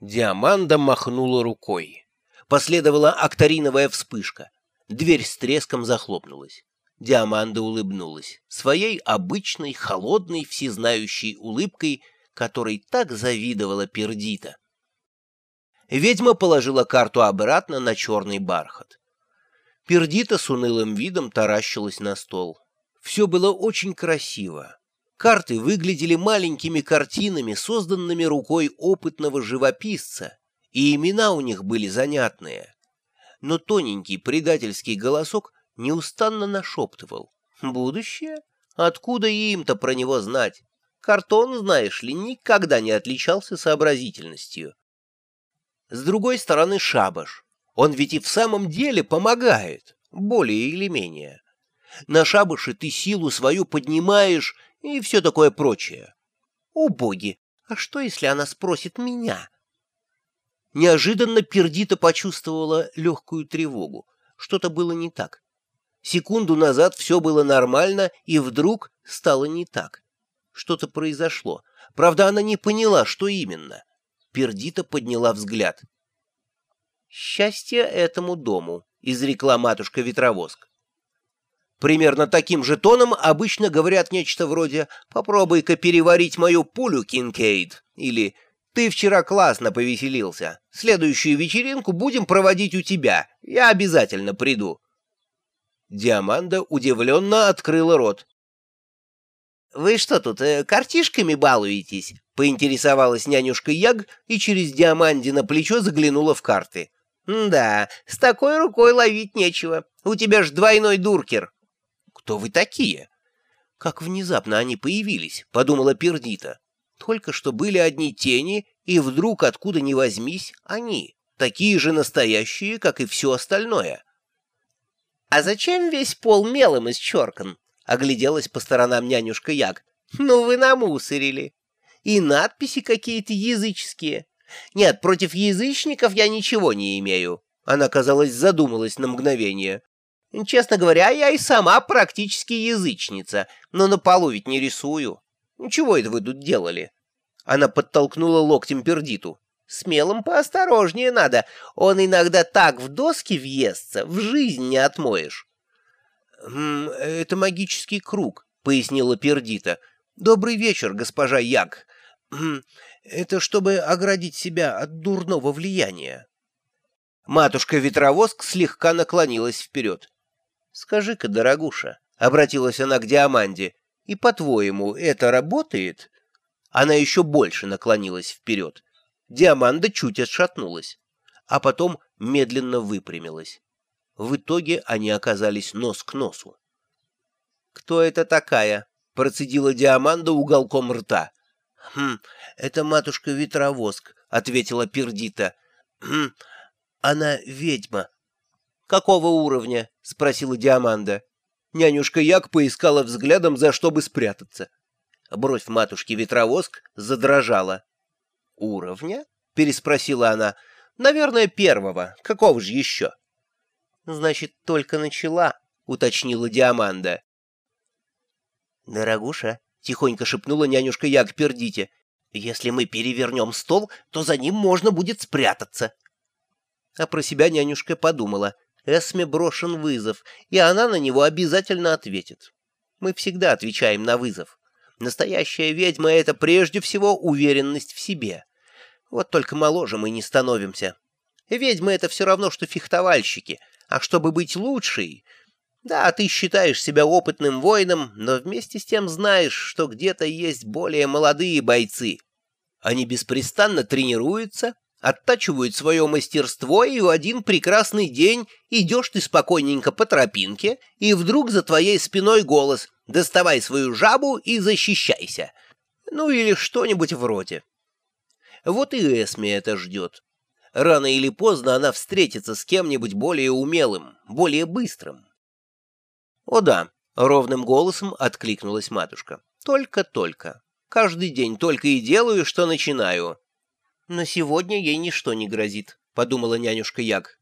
Диаманда махнула рукой. Последовала акториновая вспышка. Дверь с треском захлопнулась. Диаманда улыбнулась своей обычной, холодной, всезнающей улыбкой, которой так завидовала Пердита. Ведьма положила карту обратно на черный бархат. Пердита с унылым видом таращилась на стол. Все было очень красиво. Карты выглядели маленькими картинами, созданными рукой опытного живописца, и имена у них были занятные. Но тоненький предательский голосок неустанно нашептывал. «Будущее? Откуда им-то про него знать? Картон, знаешь ли, никогда не отличался сообразительностью». С другой стороны шабаш. Он ведь и в самом деле помогает, более или менее. На шабаше ты силу свою поднимаешь и все такое прочее. О боги, а что, если она спросит меня? Неожиданно Пердита почувствовала легкую тревогу. Что-то было не так. Секунду назад все было нормально, и вдруг стало не так. Что-то произошло. Правда, она не поняла, что именно. Пердита подняла взгляд. «Счастье этому дому», — изрекла матушка-ветровоск. Примерно таким же тоном обычно говорят нечто вроде «попробуй-ка переварить мою пулю, Кинкейд» или «ты вчера классно повеселился. Следующую вечеринку будем проводить у тебя. Я обязательно приду». Диаманда удивленно открыла рот. «Вы что тут, э, картишками балуетесь?» — поинтересовалась нянюшка Яг и через Диаманди на плечо заглянула в карты. «Да, с такой рукой ловить нечего. У тебя ж двойной дуркер». «Кто вы такие?» «Как внезапно они появились», — подумала Пердита. «Только что были одни тени, и вдруг, откуда ни возьмись, они, такие же настоящие, как и все остальное». «А зачем весь пол мелом исчеркан?» — огляделась по сторонам нянюшка Яг. «Ну вы намусорили. И надписи какие-то языческие. Нет, против язычников я ничего не имею». Она, казалось, задумалась на мгновение. Честно говоря, я и сама практически язычница, но на полу ведь не рисую. Чего это вы тут делали?» Она подтолкнула локтем пердиту. «Смелым поосторожнее надо. Он иногда так в доски въестся, в жизнь не отмоешь». «Это магический круг», — пояснила пердита. «Добрый вечер, госпожа Яг. Это чтобы оградить себя от дурного влияния». Матушка-ветровоск слегка наклонилась вперед. «Скажи-ка, дорогуша», — обратилась она к Диаманде, — «и, по-твоему, это работает?» Она еще больше наклонилась вперед. Диаманда чуть отшатнулась, а потом медленно выпрямилась. В итоге они оказались нос к носу. «Кто это такая?» — процедила Диаманда уголком рта. «Хм, это матушка-ветровоск», — ответила Пердита. «Хм, она ведьма, «Какого уровня?» — спросила Диаманда. Нянюшка Як поискала взглядом, за что бы спрятаться. Бровь матушки Ветровоск задрожала. «Уровня?» — переспросила она. «Наверное, первого. Какого же еще?» «Значит, только начала», — уточнила Диаманда. «Дорогуша», — тихонько шепнула нянюшка Як Пердите, — «если мы перевернем стол, то за ним можно будет спрятаться». А про себя нянюшка подумала — Эсме брошен вызов, и она на него обязательно ответит. Мы всегда отвечаем на вызов. Настоящая ведьма — это прежде всего уверенность в себе. Вот только моложе мы не становимся. Ведьмы — это все равно, что фехтовальщики, а чтобы быть лучшей... Да, ты считаешь себя опытным воином, но вместе с тем знаешь, что где-то есть более молодые бойцы. Они беспрестанно тренируются, оттачивают свое мастерство, и в один прекрасный день идешь ты спокойненько по тропинке, и вдруг за твоей спиной голос «Доставай свою жабу и защищайся!» Ну или что-нибудь вроде. Вот и Эсми это ждет. Рано или поздно она встретится с кем-нибудь более умелым, более быстрым. «О да», — ровным голосом откликнулась матушка. «Только-только. Каждый день только и делаю, что начинаю. «Но сегодня ей ничто не грозит», — подумала нянюшка Яг.